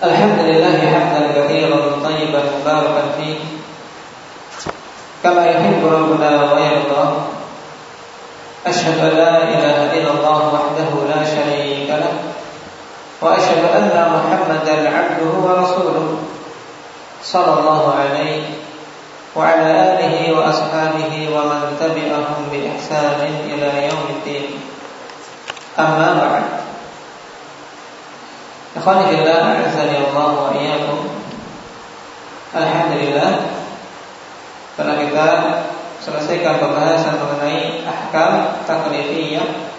الحمد لله حمدا كثيرا طيبا مباركا فيه. كما يحب ربنا ويرضى. أشهد أن لا إله إلا الله وحده لا شريك له. وأشهد أن محمدا عبده ورسوله صلى الله عليه وعلى آله وأصحابه ومن تبعهم بإحسان إلى يوم الدين. أما بعد. Ikhwani fillah, Allah wa iyyakum. Alhamdulillah telah kita selesaikan pembahasan mengenai ahkam taklifiyah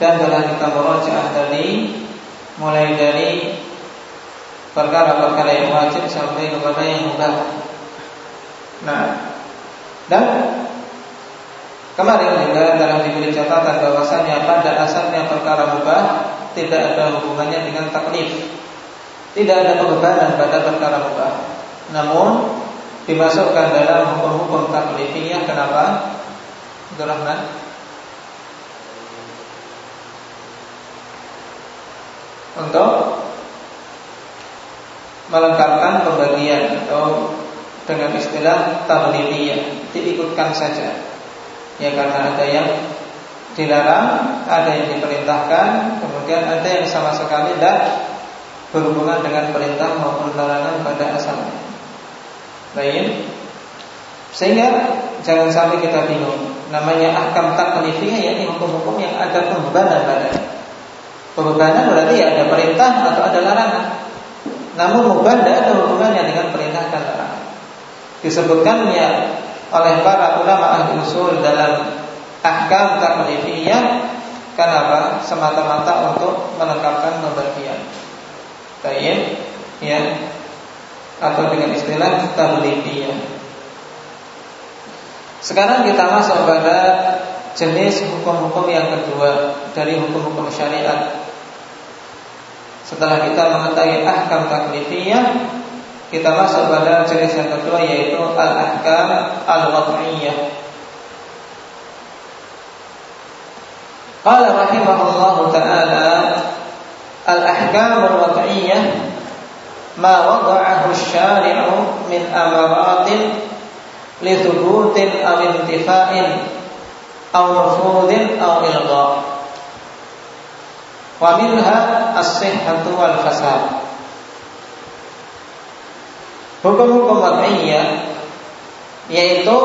dan telah kita merojaah tadi mulai dari perkara-perkara yang wajib sampai kepada yang mubah. Nah, dan kemarin juga telah diberi catatan bahwasanya pada asalnya perkara mubah tidak ada hubungannya dengan taklif. Tidak ada kebebanan pada perkara mubah. Namun dimasukkan dalam hukum-hukum taklifiyah kenapa? Rahman Untuk melengkapkan pembagian atau dengan istilah taklifiyah diikutkan saja. Ya karena ada yang dilarang, ada yang diperintahkan, kemudian ada yang sama sekali tidak berhubungan dengan perintah maupun larangan pada asalnya. Baik. Sehingga jangan sampai kita bingung. Namanya ahkam taklifiyah yakni hukum-hukum yang ada pembebanan padanya. Pembebanan berarti ya ada perintah atau ada larangan. Namun mubah tidak ada hubungannya dengan perintah dan larangan. Disebutkannya oleh para ulama ahli usul dalam ahkam taklifiyah kenapa? Semata-mata untuk melengkapkan pembagian. Baik, ya. Atau dengan istilah taklifiyah. Sekarang kita masuk pada jenis hukum-hukum yang kedua dari hukum-hukum syariat. Setelah kita mengetahui ahkam taklifiyah, kita masuk pada jenis yang kedua yaitu al-ahkam al-wad'iyah. Qala rahimahullahu taala al-ahkam al-wad'iyyah ma wada'ahu asy-syari'u min amaratin li thubutin aw intifa'in aw nufudin aw ilgha wa minha as-sihhatu wal fasad Hukum-hukum wad'iyah yaitu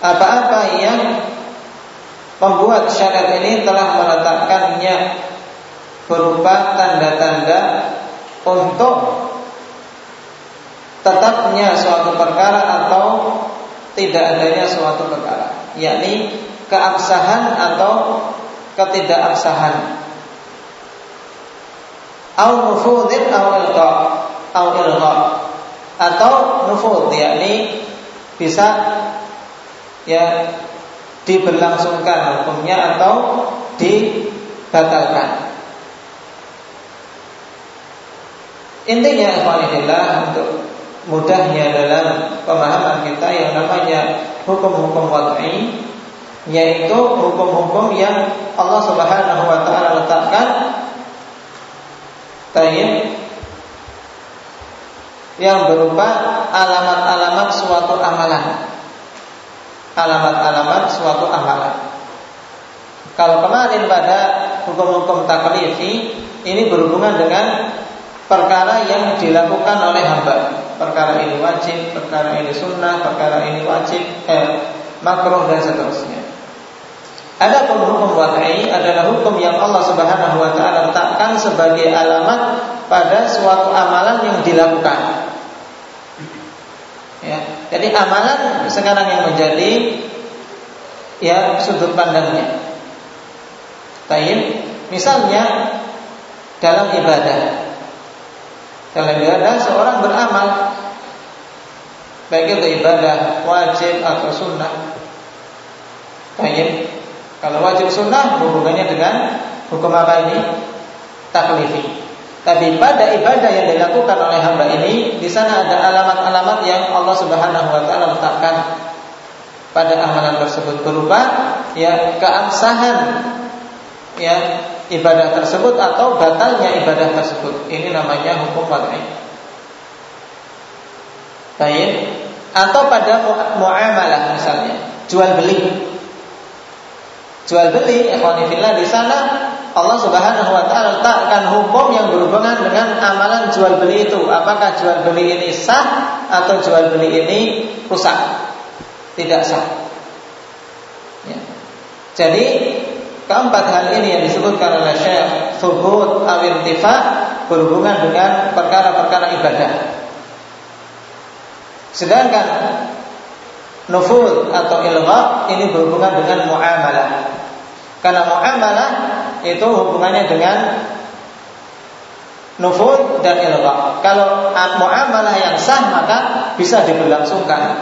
apa-apa yang Pembuat syariat ini telah meletakkannya berupa tanda-tanda untuk tetapnya suatu perkara atau tidak adanya suatu perkara, yakni keabsahan atau ketidakabsahan. Au nufudin au ilqa au ilqa atau nufud yakni bisa ya diberlangsungkan hukumnya atau dibatalkan. Intinya ikhwanillah untuk mudahnya dalam pemahaman kita yang namanya hukum-hukum wad'i yaitu hukum-hukum yang Allah Subhanahu wa taala letakkan. Tayyib yang berupa alamat-alamat suatu amalan alamat-alamat suatu amalan. Kalau kemarin pada hukum-hukum taklifi ini berhubungan dengan perkara yang dilakukan oleh hamba. Perkara ini wajib, perkara ini sunnah, perkara ini wajib, eh, makruh dan seterusnya. Ada hukum wadai adalah hukum yang Allah Subhanahu wa taala letakkan sebagai alamat pada suatu amalan yang dilakukan. Ya, jadi amalan sekarang yang menjadi ya sudut pandangnya. Taib, misalnya dalam ibadah. Dalam ibadah seorang beramal baik itu ibadah wajib atau sunnah. Taib. Kalau wajib sunnah hubungannya dengan hukum apa ini? Taklifi. Tapi pada ibadah yang dilakukan oleh hamba ini, di sana ada alamat-alamat yang Allah Subhanahu wa taala letakkan pada amalan tersebut berupa ya keabsahan ya ibadah tersebut atau batalnya ibadah tersebut. Ini namanya hukum wad'i. Baik. Atau pada muamalah misalnya, jual beli. Jual beli, ikhwanifillah di sana Allah Subhanahu wa taala letakkan hukum yang berhubungan dengan amalan jual beli itu. Apakah jual beli ini sah atau jual beli ini rusak? Tidak sah. Ya. Jadi keempat hal ini yang disebutkan oleh Syekh Thubut awintifa berhubungan dengan perkara-perkara ibadah. Sedangkan nufud atau ilgha ini berhubungan dengan muamalah. Karena muamalah itu hubungannya dengan nufud dan ilgha. Kalau muamalah yang sah maka bisa diberlangsungkan.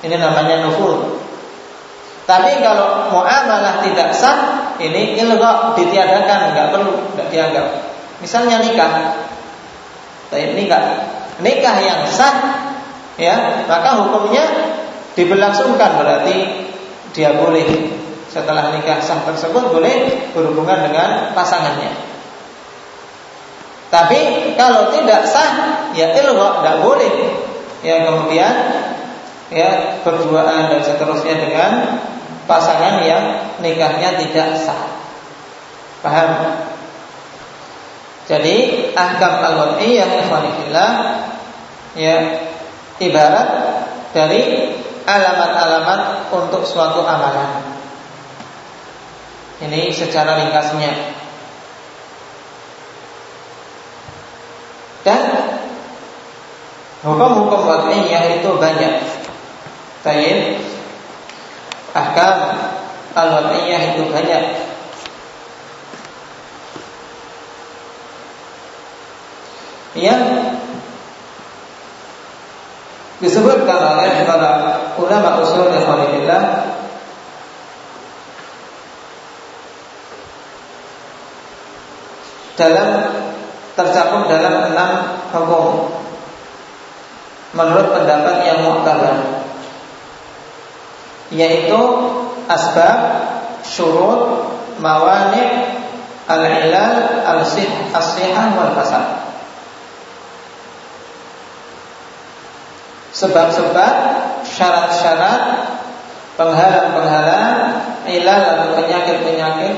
Ini namanya nufud. Tapi kalau muamalah tidak sah, ini ilgha ditiadakan, nggak perlu, nggak dianggap. Misalnya nikah, Tapi nikah, nikah yang sah, ya maka hukumnya diberlangsungkan berarti dia boleh setelah nikah sah tersebut boleh berhubungan dengan pasangannya. Tapi kalau tidak sah, ya ilgha tidak boleh. Ya kemudian ya berduaan dan seterusnya dengan pasangan yang nikahnya tidak sah. Paham? Jadi ahkam al-wad'iyah ikhwanillah ya ibarat dari alamat-alamat untuk suatu amalan. Ini secara ringkasnya. Dan hukum-hukum wad'iyah itu banyak. Tayyib Ahkam al-wad'iyah itu banyak. Yang disebutkan oleh para ulama usul dan dalam tercakup dalam enam hukum menurut pendapat yang mu'tabar yaitu asbab, syurut, mawani, al-ilal, al-sih, as-sihah wal fasad. Sebab-sebab, syarat-syarat, penghalang-penghalang, ilal atau penyakit-penyakit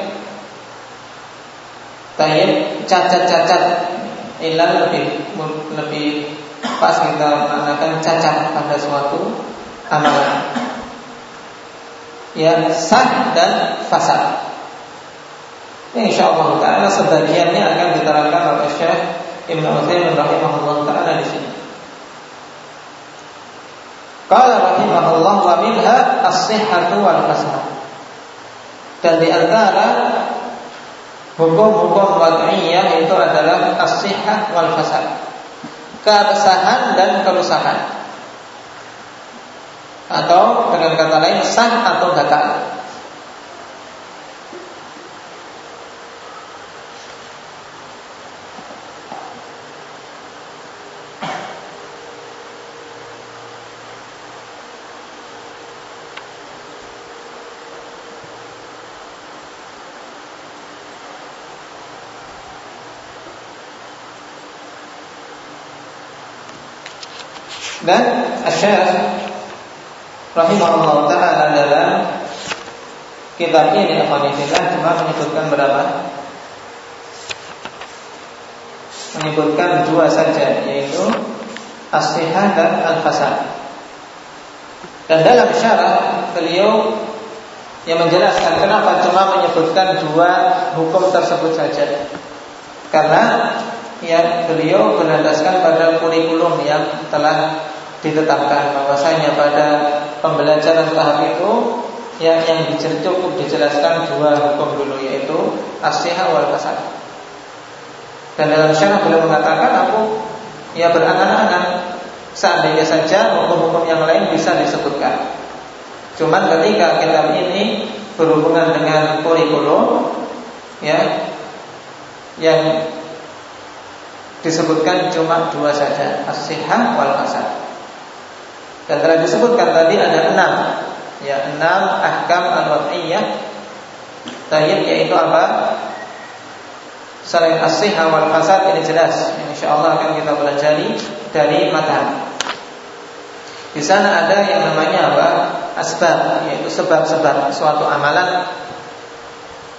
Tayyib cacat-cacat Ilal lebih lebih pas kita mengatakan cacat pada suatu amalan Ya sah dan fasad Insya Allah Taala sebagiannya akan diterangkan oleh Syekh Ibn Uthaymin rahimahullah Taala di sini. Qala rahimahullah wa minha as-sihhatu wal fasad. Dan di antara Hukum-hukum wad'iyah itu adalah as-sihah wal fasad. Keabsahan dan kerusakan. Atau dengan kata lain sah atau batal. Dan Asy'ar rahimahullah taala dalam kitab ini Afanifillah cuma menyebutkan berapa? Menyebutkan dua saja yaitu as dan Al-Fasad. Dan dalam syarah beliau yang menjelaskan kenapa cuma menyebutkan dua hukum tersebut saja. Karena ya beliau berlandaskan pada kurikulum yang telah ditetapkan bahwasanya pada pembelajaran tahap itu yang yang cukup dijelaskan dua hukum dulu yaitu asyihah wal fasad. Dan dalam syarah beliau mengatakan aku ya berangan-angan seandainya saja hukum-hukum yang lain bisa disebutkan. Cuman ketika kitab ini berhubungan dengan kurikulum ya yang disebutkan cuma dua saja as-sihah wal fasad. Dan telah disebutkan tadi ada enam ya enam ahkam al-wad'iyah Tayyib yaitu apa? selain as-sihah wal fasad ini jelas. Insyaallah akan kita pelajari dari matan. Di sana ada yang namanya apa? Asbab, yaitu sebab-sebab suatu amalan.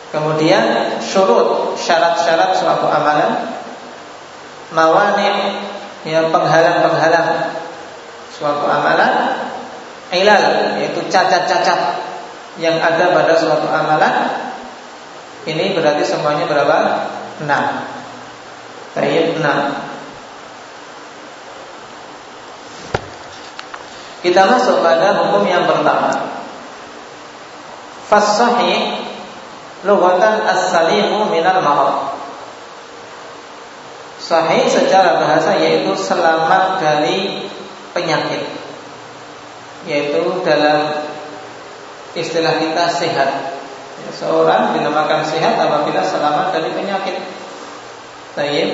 Kemudian syurut, syarat-syarat suatu amalan. Mawani, ya penghalang-penghalang suatu amalan. Ilal, yaitu cacat-cacat yang ada pada suatu amalan. Ini berarti semuanya berapa? Enam. Baik, enam. Kita masuk pada hukum yang pertama. Fasahi lughatan as-salimu minal marad. Sahih secara bahasa yaitu selamat dari penyakit. Yaitu dalam istilah kita sehat. Seorang dinamakan sehat apabila selamat dari penyakit. Baik.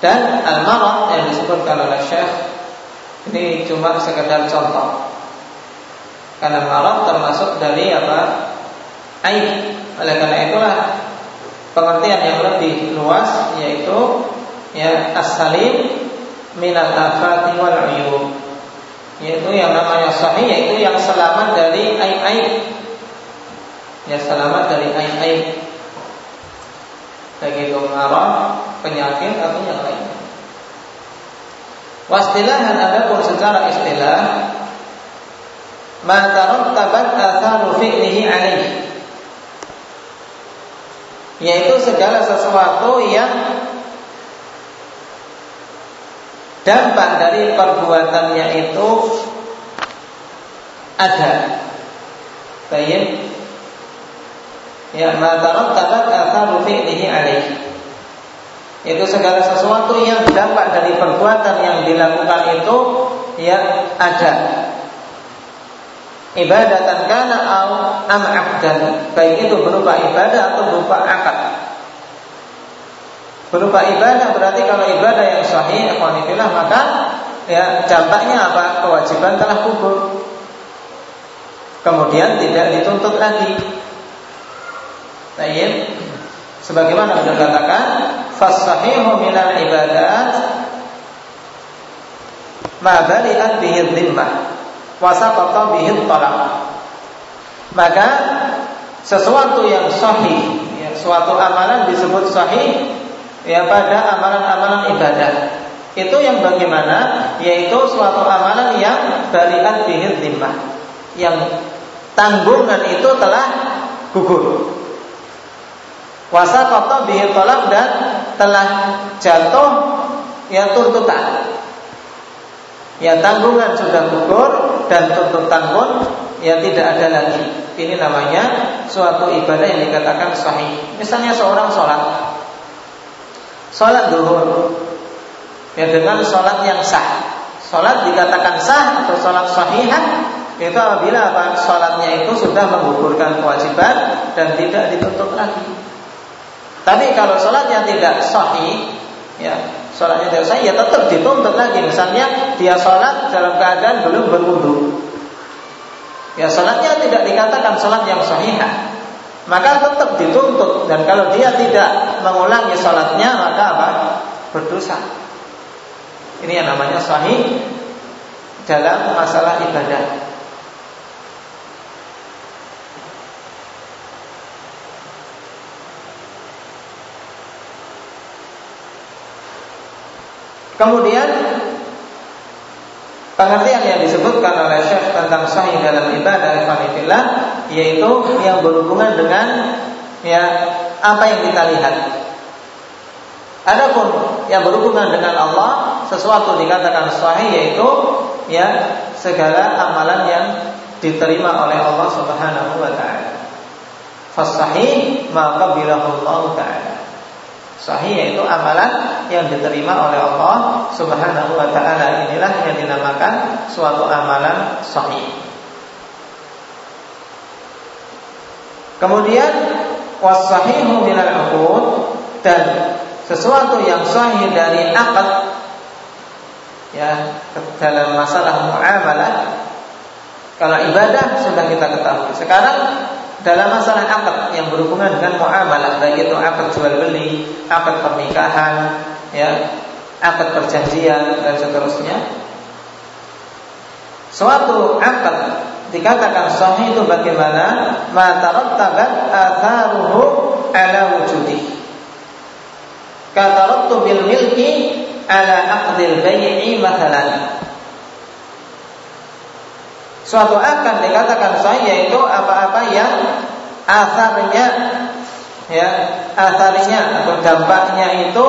Dan al-marad yang disebutkan oleh Syekh ini cuma sekedar contoh. Karena marad termasuk dari apa? Aib. Oleh karena itulah pengertian yang lebih luas yaitu ya as-salim minal afati wal uyub. Yaitu yang namanya sahih yaitu yang selamat dari aib-aib. Ya selamat dari aib-aib baik itu marah, penyakit atau yang lain. Wastilahan adapun secara istilah ma tarattabat atharu fi'lihi alaihi yaitu segala sesuatu yang dampak dari perbuatannya itu ada. Baik, ya matarat tabat atharu fi'lihi alaih. Itu segala sesuatu yang dampak dari perbuatan yang dilakukan itu ya ada ibadatan kana au am abdan. Baik itu berupa ibadah atau berupa akad. Berupa ibadah berarti kalau ibadah yang sahih ikhwanillah maka ya dampaknya apa? Kewajiban telah gugur kemudian tidak dituntut lagi. Tayyib. Sebagaimana sudah katakan, fasahihu minal ibadat ma bari'at bihi dhimmah wa saqata bihi talaq. Maka sesuatu yang sahih, ya, suatu amalan disebut sahih ya pada amalan-amalan ibadah. Itu yang bagaimana? Yaitu suatu amalan yang bari'at bihi dhimmah. Yang tanggungan itu telah gugur. Wasa koto bihi tolak dan telah jatuh ya tuntutan. Ya tanggungan sudah gugur dan tuntutan pun ya tidak ada lagi. Ini namanya suatu ibadah yang dikatakan sahih. Misalnya seorang sholat, sholat duhur, ya dengan sholat yang sah. Sholat dikatakan sah atau sholat sahihan itu apabila apa? Sholatnya itu sudah menggugurkan kewajiban dan tidak ditutup lagi. Tapi kalau sholatnya tidak sahih, ya sholatnya tidak sahih, ya tetap dituntut lagi. Misalnya dia sholat dalam keadaan belum berwudu, ya sholatnya tidak dikatakan sholat yang sahih, maka tetap dituntut. Dan kalau dia tidak mengulangi sholatnya, maka apa? Berdosa. Ini yang namanya sahih dalam masalah ibadah. Kemudian pengertian yang disebutkan oleh Syekh tentang sahih dalam ibadah ifanillah yaitu yang berhubungan dengan ya apa yang kita lihat. Adapun yang berhubungan dengan Allah sesuatu dikatakan sahih yaitu ya segala amalan yang diterima oleh Allah Subhanahu wa taala. Fasahih maka bila Allah taala. Sahih yaitu amalan yang diterima oleh Allah Subhanahu wa taala. Inilah yang dinamakan suatu amalan sahih. Kemudian wasahihu minal uqud dan sesuatu yang sahih dari akad ya dalam masalah muamalah Kalau ibadah sudah kita ketahui. Sekarang dalam masalah akad yang berhubungan dengan muamalah baik itu akad jual beli, akad pernikahan, ya, akad perjanjian dan seterusnya. Suatu akad dikatakan sahih itu bagaimana? Ma tarattabat atharuhu ala wujudi. Katarattu bil milki ala aqdil bai'i mathalan. Suatu akan dikatakan sahih yaitu apa-apa yang asarnya ya, asarnya atau dampaknya itu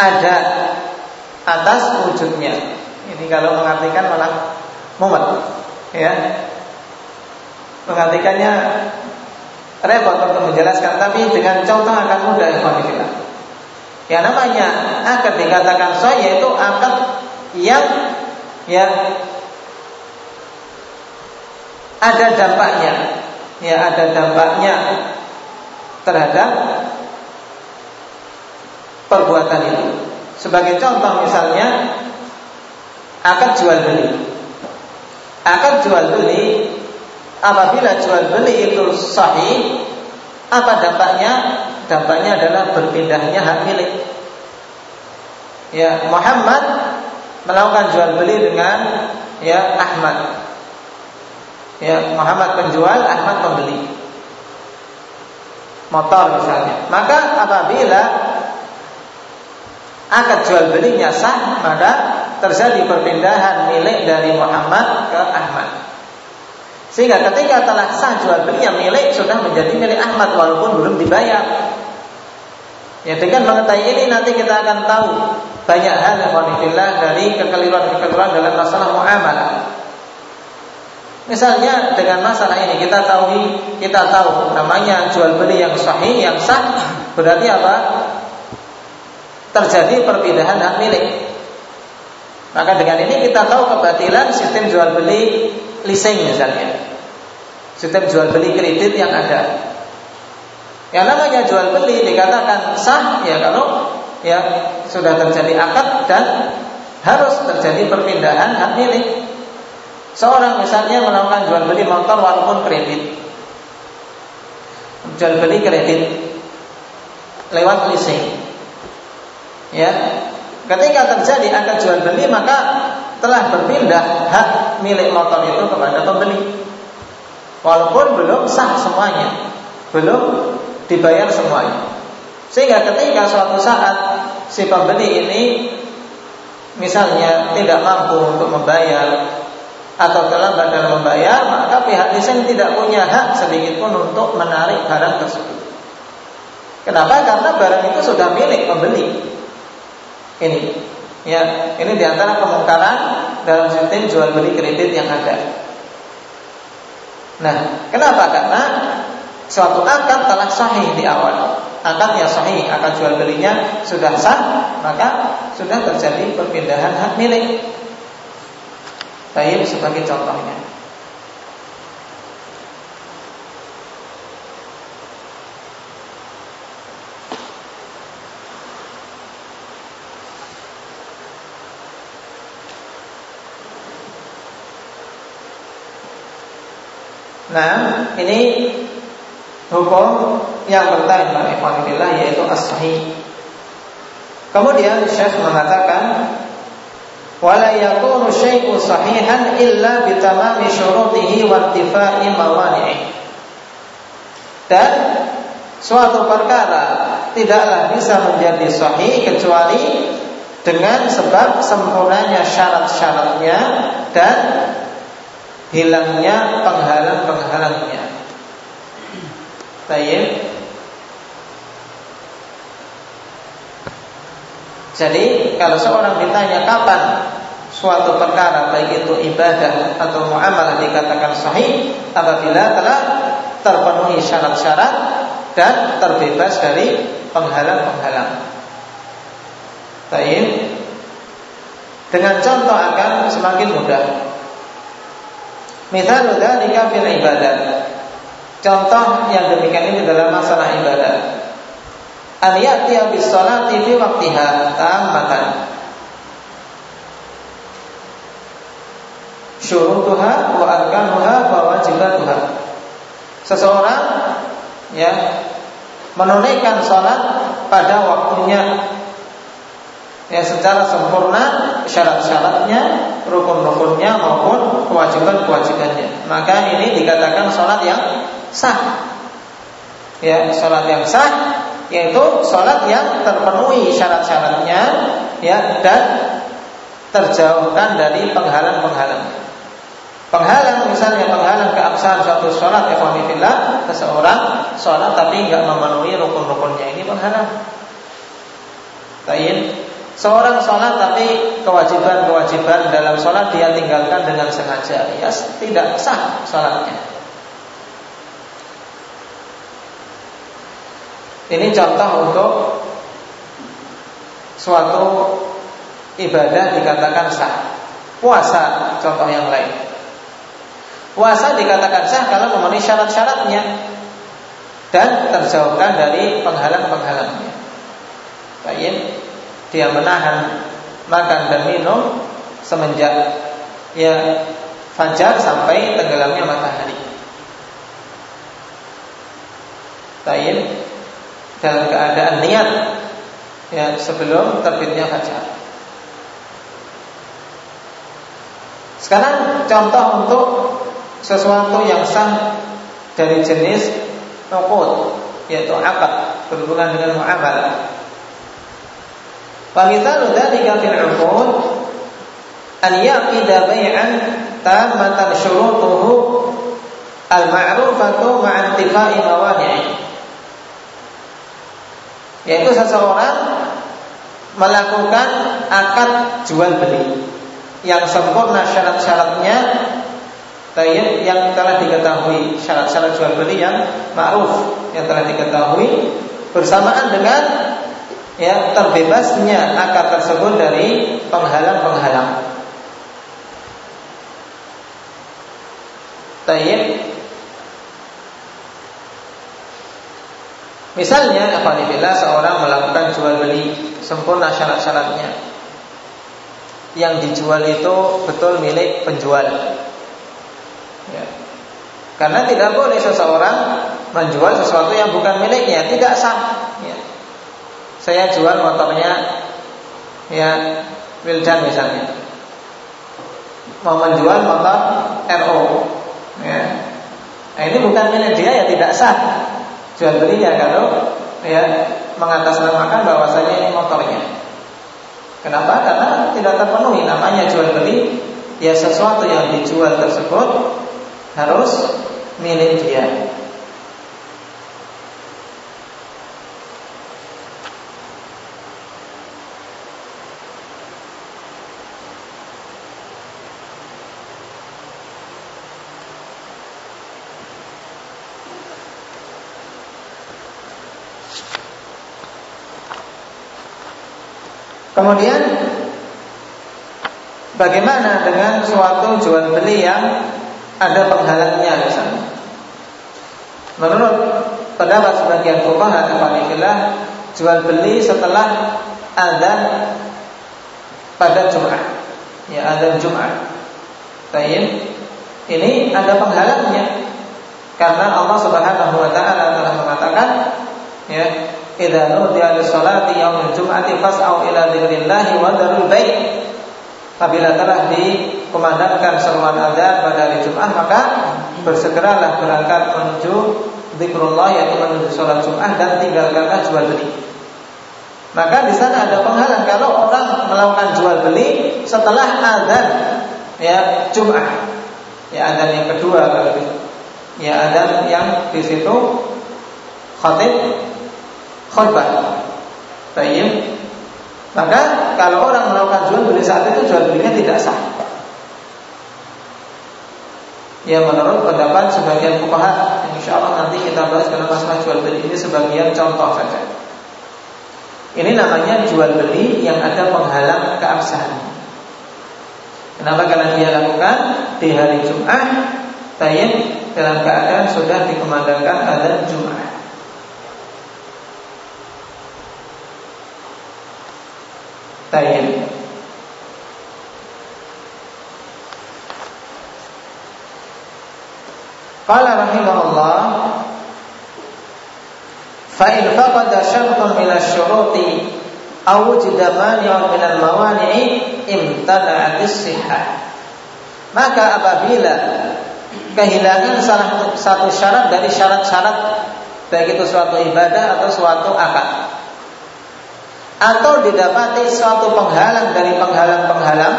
ada atas wujudnya. Ini kalau mengartikan malah mumet, ya. Mengartikannya repot untuk menjelaskan, tapi dengan contoh akan mudah ya Ya namanya akad dikatakan sahih yaitu akad yang ya ada dampaknya. Ya ada dampaknya terhadap perbuatan itu. Sebagai contoh misalnya akan jual beli. Akan jual beli apabila jual beli itu sahih apa dampaknya? Dampaknya adalah berpindahnya hak milik. Ya Muhammad melakukan jual beli dengan ya Ahmad ya Muhammad penjual, Ahmad pembeli. Motor misalnya. Maka apabila akad jual belinya sah, maka terjadi perpindahan milik dari Muhammad ke Ahmad. Sehingga ketika telah sah jual beli yang milik sudah menjadi milik Ahmad walaupun belum dibayar. Ya dengan mengetahui ini nanti kita akan tahu banyak hal yang dari kekeliruan-kekeliruan dalam masalah muamalah. Misalnya dengan masalah ini kita tahu kita tahu namanya jual beli yang sahih yang sah berarti apa? Terjadi perpindahan hak milik. Maka dengan ini kita tahu kebatilan sistem jual beli leasing misalnya. Sistem jual beli kredit yang ada. Yang namanya jual beli dikatakan sah ya kalau ya sudah terjadi akad dan harus terjadi perpindahan hak milik. Seorang misalnya melakukan jual beli motor walaupun kredit. Jual beli kredit lewat leasing. Ya. Ketika terjadi akad jual beli maka telah berpindah hak milik motor itu kepada pembeli. Walaupun belum sah semuanya, belum dibayar semuanya. Sehingga ketika suatu saat si pembeli ini misalnya tidak mampu untuk membayar atau terlambat dalam membayar, maka pihak desain tidak punya hak sedikit pun untuk menarik barang tersebut. Kenapa? Karena barang itu sudah milik pembeli. Ini, ya, ini di antara kemungkaran dalam sistem jual beli kredit yang ada. Nah, kenapa? Karena suatu akad telah sahih di awal. Akad yang sahih, akad jual belinya sudah sah, maka sudah terjadi perpindahan hak milik. Tayyib sebagai contohnya. Nah, ini hukum yang Ikhwanillah yaitu as-sahih. Kemudian Syekh mengatakan wala yakunu syai'u sahihan illa syurutihi wa mawani'i dan suatu perkara tidaklah bisa menjadi sahih kecuali dengan sebab sempurnanya syarat-syaratnya dan hilangnya penghalang-penghalangnya. Jadi kalau seorang ditanya kapan suatu perkara baik itu ibadah atau muamalah dikatakan sahih apabila telah terpenuhi syarat-syarat dan terbebas dari penghalang-penghalang. Baik. Dengan contoh akan semakin mudah. Misalnya dzalika fil ibadah. Contoh yang demikian ini dalam masalah ibadah an ya'tiya bis salati fi waqtiha tammatan syurutuha wa arkanuha wa wajibatuha. Seseorang ya menunaikan salat pada waktunya ya secara sempurna syarat-syaratnya, rukun-rukunnya maupun kewajiban-kewajibannya. Maka ini dikatakan salat yang sah. Ya, salat yang sah yaitu salat yang terpenuhi syarat-syaratnya ya dan terjauhkan dari penghalang-penghalang. Penghalang misalnya penghalang keabsahan suatu sholat Ikhwanifillah Seseorang sholat tapi nggak memenuhi rukun-rukunnya Ini penghalang. Tayin Seorang sholat tapi kewajiban-kewajiban dalam sholat dia tinggalkan dengan sengaja Ya tidak sah sholatnya Ini contoh untuk Suatu ibadah dikatakan sah Puasa contoh yang lain Puasa dikatakan sah kalau memenuhi syarat-syaratnya dan terjauhkan dari penghalang-penghalangnya. Baik, dia menahan makan dan minum semenjak ya fajar sampai tenggelamnya matahari. Baik, dalam keadaan niat ya sebelum terbitnya fajar. Sekarang contoh untuk sesuatu yang sah dari jenis nukut yaitu akad berhubungan dengan muamalah. Wa mithalu dzalika fil 'uqud an yaqida bai'an tamatan syurutuhu al-ma'rufatu ma'a intifa'i mawani'i. Yaitu seseorang melakukan akad jual beli yang sempurna syarat-syaratnya Tayyib yang telah diketahui syarat-syarat jual beli yang ma'ruf yang telah diketahui bersamaan dengan ya terbebasnya akar tersebut dari penghalang-penghalang. Tayyib Misalnya, apabila seorang melakukan jual beli sempurna syarat-syaratnya, yang dijual itu betul milik penjual, Ya. Karena tidak boleh seseorang menjual sesuatu yang bukan miliknya, tidak sah. Ya. Saya jual motornya, ya Wildan misalnya, mau menjual motor RO, ya. Nah, ini bukan milik dia ya tidak sah jual belinya kalau ya mengatasnamakan bahwasanya ini motornya. Kenapa? Karena tidak terpenuhi namanya jual beli ya sesuatu yang dijual tersebut harus milik dia. Kemudian bagaimana dengan suatu jual beli yang ada penghalangnya misalnya. Menurut pendapat sebagian fuqaha Alhamdulillah jual beli setelah adzan pada Jumat. Ya, adzan Jumat. Baik. Ini ada penghalangnya. Karena Allah Subhanahu wa taala telah mengatakan ya, "Idza nudiya lis-salati yaumil jum'ati fas'au ila wa darul bai'." Apabila telah dikumandangkan seruan azan pada hari Jumat maka bersegeralah berangkat menuju zikrullah yaitu menuju sholat Jumat dan tinggalkanlah jual beli. Maka di sana ada penghalang kalau orang melakukan jual beli setelah azan ya Jumat. Ya azan yang kedua kalau itu. Ya azan yang di situ khatib khutbah. Baik. Maka kalau orang melakukan jual beli saat itu jual belinya tidak sah. Ya menurut pendapat sebagian fukaha Insya Allah nanti kita bahas dalam masalah jual beli ini sebagian contoh saja Ini namanya jual beli yang ada penghalang keabsahan Kenapa? Karena dia lakukan di hari Jumat Tayyib dalam keadaan sudah dikumandangkan adzan Jumat Tayyib Qala rahimahullah fa in faqada syartun min asy-syuruti aw wujida mani'un min al-mawani'i imtana'at as-sihhah. Maka apabila kehilangan salah satu syarat dari syarat-syarat baik itu suatu ibadah atau suatu akad atau didapati suatu penghalang dari penghalang-penghalang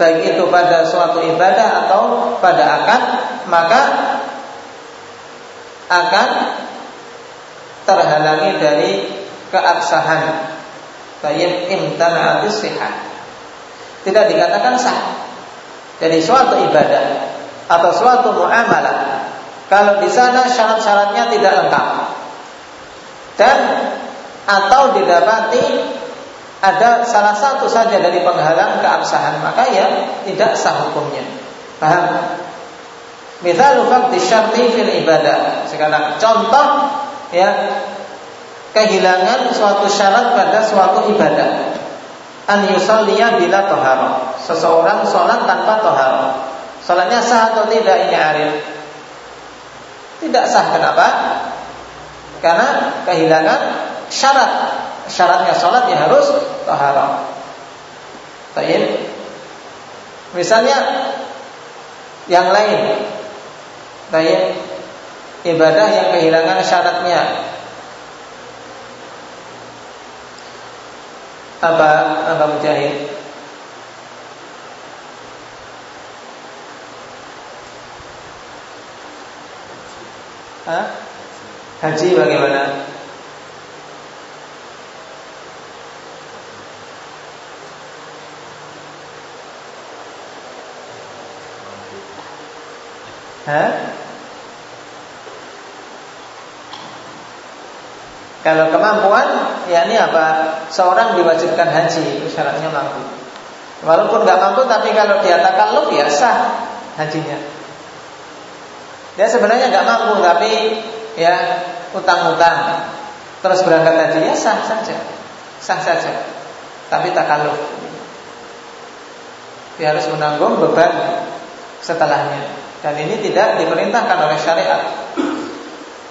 baik itu pada suatu ibadah atau pada akad maka akan terhalangi dari keabsahan. Baik imtana sihat tidak dikatakan sah. Jadi suatu ibadah atau suatu muamalah kalau di sana syarat-syaratnya tidak lengkap. Dan atau didapati ada salah satu saja dari penghalang keabsahan. Maka ya tidak sah hukumnya. Paham? Misal fakti syarti fil ibadah. Sekarang contoh ya kehilangan suatu syarat pada suatu ibadah. An yusalliya bila toharo. Seseorang sholat tanpa toharo. Sholatnya sah atau tidak ini arif? Tidak sah. Kenapa? Karena kehilangan syarat syaratnya sholat ya harus taharah. Baik. Misalnya yang lain, baik ibadah yang kehilangan syaratnya apa apa mujahid? Haji bagaimana? Hah? Kalau kemampuan, ya ini apa? Seorang diwajibkan haji, syaratnya mampu. Walaupun nggak mampu, tapi kalau dia takalluf ya sah hajinya. Dia sebenarnya nggak mampu, tapi ya utang-utang, terus berangkat haji ya sah saja, sah saja. Tapi takalluf, dia harus menanggung beban setelahnya. Dan ini tidak diperintahkan oleh syariat.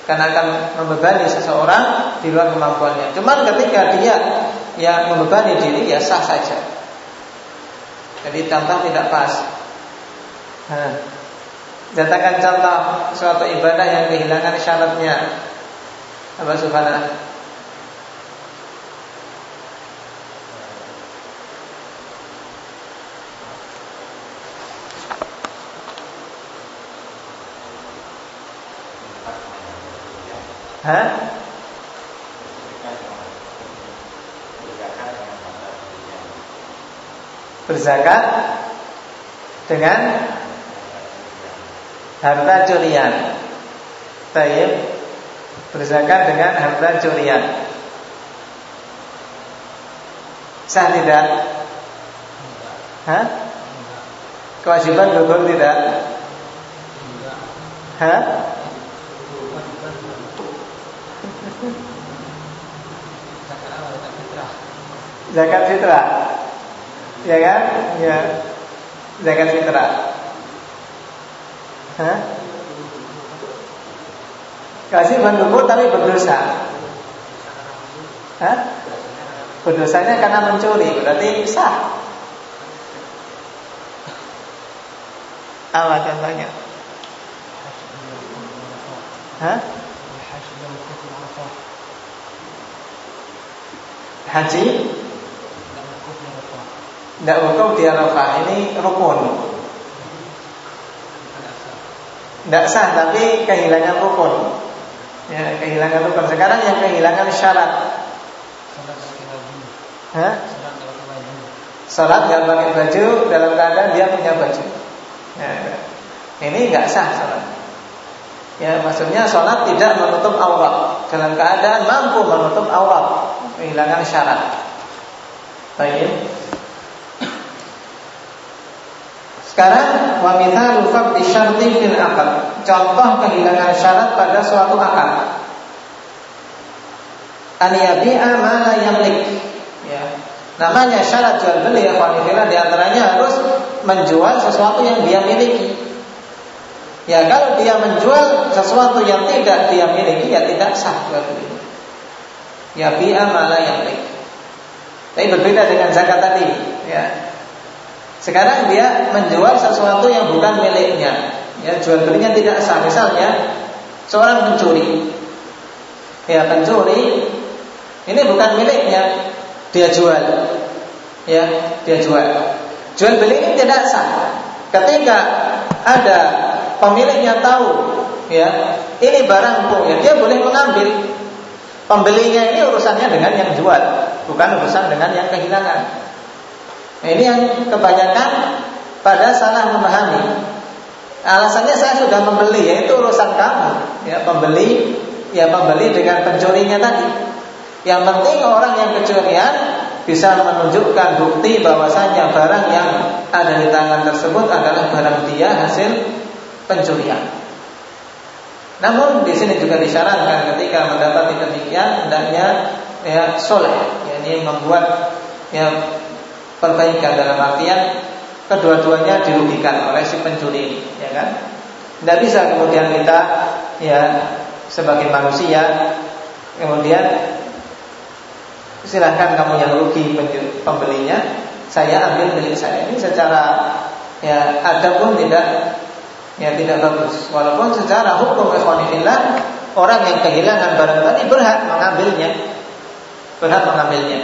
Karena akan membebani seseorang di luar kemampuannya. Cuman ketika dia yang membebani diri ya sah saja. Jadi contoh tidak pas. Nah, Jatakan contoh suatu ibadah yang kehilangan syaratnya. Apa subhanallah Hah? Berzakat dengan harta curian. Tayyib berzakat dengan harta curian. Sah tidak? Hah? Kewajiban gugur tidak? Hah? Zakat fitrah. Ya kan? Ya. Zakat fitrah. Hah? Kasih mendukung tapi berdosa. Hah? Berdosanya karena mencuri, berarti sah. Apa contohnya? Hah? Haji tidak wukuf di Arafah ini rukun. Tidak sah tapi kehilangan rukun. Ya, kehilangan rukun. Sekarang yang kehilangan syarat. Hah? Salat nggak pakai baju dalam keadaan dia punya baju. Ya, ini nggak sah salat. Ya, maksudnya salat tidak menutup aurat dalam keadaan mampu menutup aurat, kehilangan syarat. Baik. Sekarang wa mithalu faqdi syarti fil akad. Contoh kehilangan syarat pada suatu akad. An yabi'a ma yamlik. Ya. Namanya syarat jual beli ya wanita di antaranya harus menjual sesuatu yang dia miliki. Ya kalau dia menjual sesuatu yang tidak dia miliki ya tidak sah jual belinya. Ya bi'a mala yang baik. Tapi berbeda dengan zakat tadi, ya. Sekarang dia menjual sesuatu yang bukan miliknya. Ya, jual belinya tidak sah. Misalnya seorang pencuri. Ya, pencuri ini bukan miliknya, dia jual. Ya, dia jual. Jual beli ini tidak sah. Ketika ada pemiliknya tahu, ya, ini barangku, ya dia boleh mengambil. Pembelinya ini urusannya dengan yang jual, bukan urusan dengan yang kehilangan. Nah, ini yang kebanyakan pada salah memahami. Alasannya saya sudah membeli, yaitu urusan kamu. Ya, pembeli, ya pembeli dengan pencurinya tadi. Yang penting orang yang kecurian bisa menunjukkan bukti bahwasanya barang yang ada di tangan tersebut adalah barang dia hasil pencurian. Namun di sini juga disyaratkan ketika mendapati demikian hendaknya ya soleh, yakni membuat ya perbaikan dalam artian kedua-duanya dirugikan oleh si pencuri ini, ya kan? Tidak bisa kemudian kita ya sebagai manusia kemudian silahkan kamu yang rugi pembelinya, saya ambil milik saya ini secara ya ada pun tidak ya tidak bagus. Walaupun secara hukum ikhwanillah orang yang kehilangan barang tadi berhak mengambilnya, berhak mengambilnya,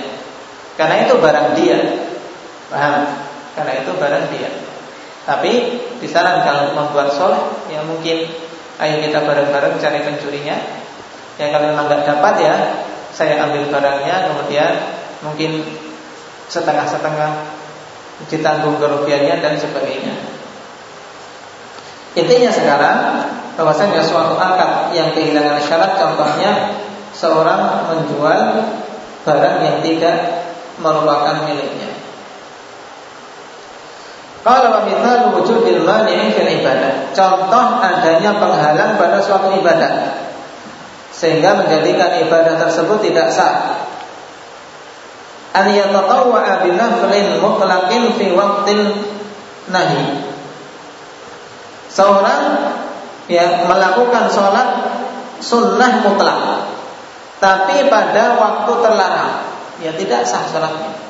karena itu barang dia. Paham? Karena itu barang dia. Tapi disarankan membuat soleh ya mungkin ayo kita bareng-bareng cari pencurinya. Ya kalau memang nggak dapat ya saya ambil barangnya kemudian mungkin setengah-setengah ditanggung kerugiannya dan sebagainya. Intinya sekarang bahwasanya suatu akad yang kehilangan syarat contohnya seorang menjual barang yang tidak merupakan miliknya. Kalau misal wujudil mani fil ibadah. Contoh adanya penghalang pada suatu ibadah sehingga menjadikan ibadah tersebut tidak sah. An yatatawwa'a bi naflin mutlaqin fi waqtin nahi. Seorang ya melakukan sholat sunnah mutlak tapi pada waktu terlarang ya tidak sah sholatnya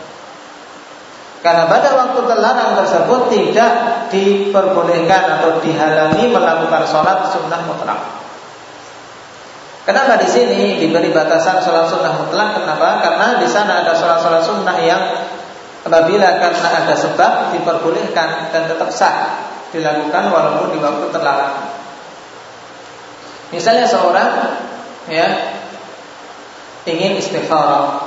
karena pada waktu terlarang tersebut tidak diperbolehkan atau dihalangi melakukan sholat sunnah mutlak. Kenapa di sini diberi batasan sholat sunnah mutlak? Kenapa? Karena di sana ada sholat-sholat sunnah yang apabila karena ada sebab diperbolehkan dan tetap sah dilakukan walaupun di waktu terlarang. Misalnya seorang ya ingin istighfar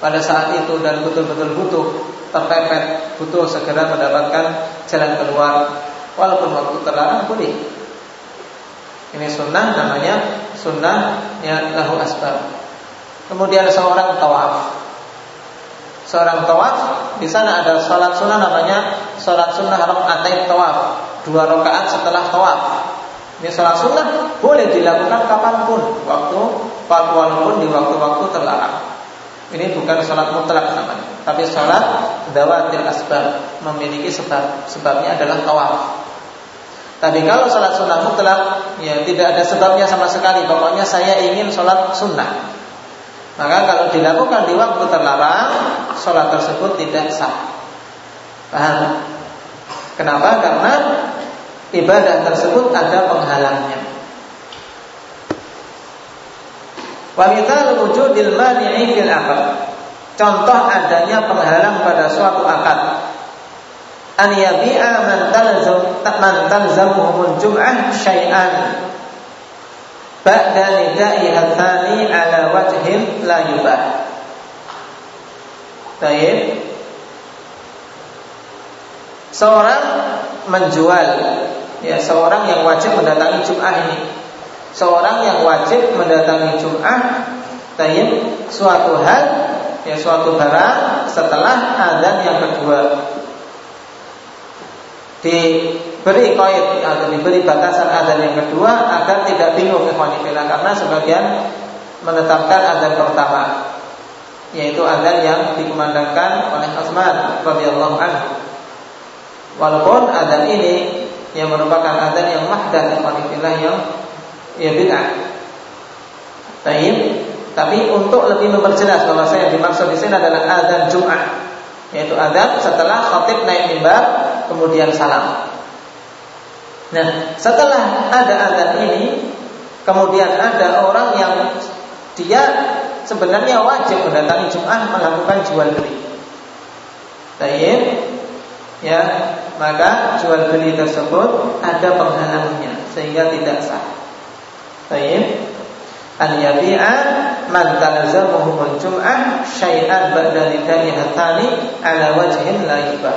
pada saat itu dan betul-betul butuh terpepet, butuh segera mendapatkan jalan keluar walaupun waktu terlarang boleh. Ini sunnah namanya sunnah ya lahu asbab. Kemudian seorang tawaf. Seorang tawaf di sana ada sholat sunnah namanya sholat sunnah rakaat tawaf. Dua rakaat setelah tawaf. Ini sholat sunnah boleh dilakukan kapan pun, waktu walaupun di waktu-waktu terlarang. Ini bukan sholat mutlak namanya Tapi sholat dawatil asbab Memiliki sebab Sebabnya adalah tawaf. Tapi kalau sholat sunnah mutlak Ya tidak ada sebabnya sama sekali. Pokoknya saya ingin sholat sunnah. Maka kalau dilakukan di waktu terlarang Sholat tersebut tidak sah. Paham? Kenapa? Karena Ibadah tersebut ada penghalangnya Wa mithal wujudil mani'i fil akad. Contoh adanya penghalang pada suatu akad. An yabi'a man talzam man talzamuhumul jum'ah syai'an ba'da nida'i hathani ala wajhin la yubah. Baik. Seorang menjual ya seorang yang wajib mendatangi Jum'ah ini seorang yang wajib mendatangi Jum'ah tayyib suatu hal ya suatu barang setelah azan yang kedua. Diberi koid atau diberi batasan azan yang kedua agar tidak bingung ikhwanifillah karena sebagian menetapkan azan pertama yaitu azan yang dikumandangkan oleh Utsman radhiyallahu anhu. Walaupun azan ini yang merupakan adzan yang mahdath ikhwanillah yang ya bid'ah. Baik, tapi untuk lebih memperjelas bahwa saya dimaksud di sini adalah adzan Jumat, yaitu adzan setelah khatib naik mimbar kemudian salam. Nah, setelah ada adzan ini, kemudian ada orang yang dia sebenarnya wajib mendatangi Jumat melakukan jual beli. Baik, ya maka jual beli tersebut ada penghalangnya sehingga tidak sah. Baik. An yabi'a man talzamuhu jum'ah syai'an ba'da lidai hatani ala wajhin la yubah.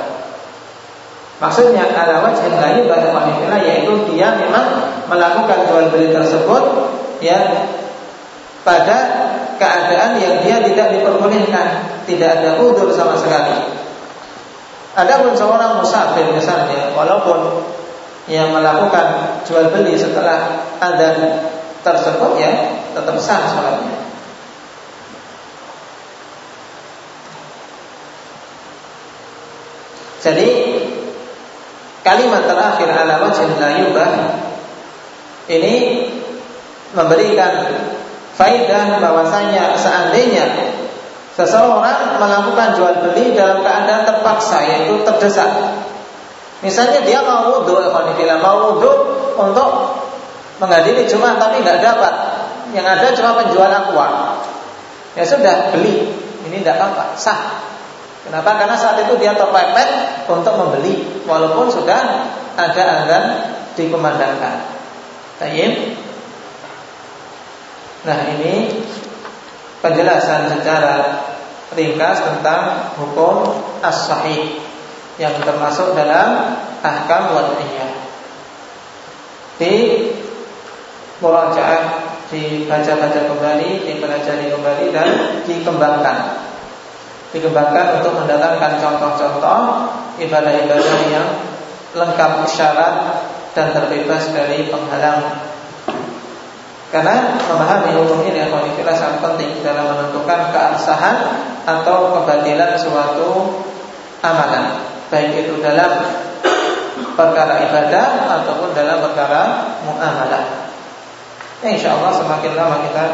Maksudnya ala wajhin la yubah yaitu dia memang melakukan jual beli tersebut ya pada keadaan yang dia tidak diperbolehkan, tidak ada udur sama sekali. Adapun seorang musafir misalnya, walaupun yang melakukan jual beli setelah ada tersebut ya tetap sah sholatnya. Jadi kalimat terakhir ala wajh yubah ini memberikan faidah bahwasanya seandainya Seseorang melakukan jual beli dalam keadaan terpaksa yaitu terdesak. Misalnya dia mau wudhu, mau wudhu untuk menghadiri Jumat tapi nggak dapat. Yang ada cuma penjual aqua. Ya sudah beli, ini tidak apa-apa, sah. Kenapa? Karena saat itu dia terpepet untuk membeli, walaupun sudah ada azan dikumandangkan. Tayyib. Nah ini penjelasan secara ringkas tentang hukum as-sahih yang termasuk dalam ahkam wad'iyah. Di murajaah dibaca-baca kembali, dipelajari kembali dan dikembangkan. Dikembangkan untuk mendatangkan contoh-contoh ibadah-ibadah yang lengkap syarat dan terbebas dari penghalang. Karena memahami hukum ini Alhamdulillah sangat penting dalam menentukan keabsahan atau kebatilan suatu amalan. Baik itu dalam perkara ibadah ataupun dalam perkara muamalah ya, Insya Allah semakin lama kita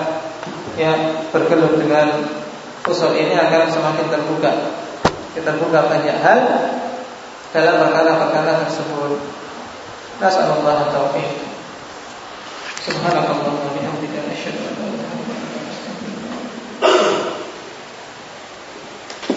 ya bergelut dengan usul ini akan semakin terbuka. Kita terbuka banyak hal dalam perkara-perkara tersebut. Nasallallahu taufiq. Subhanallah wa bihamdika asyhadu an la ilaha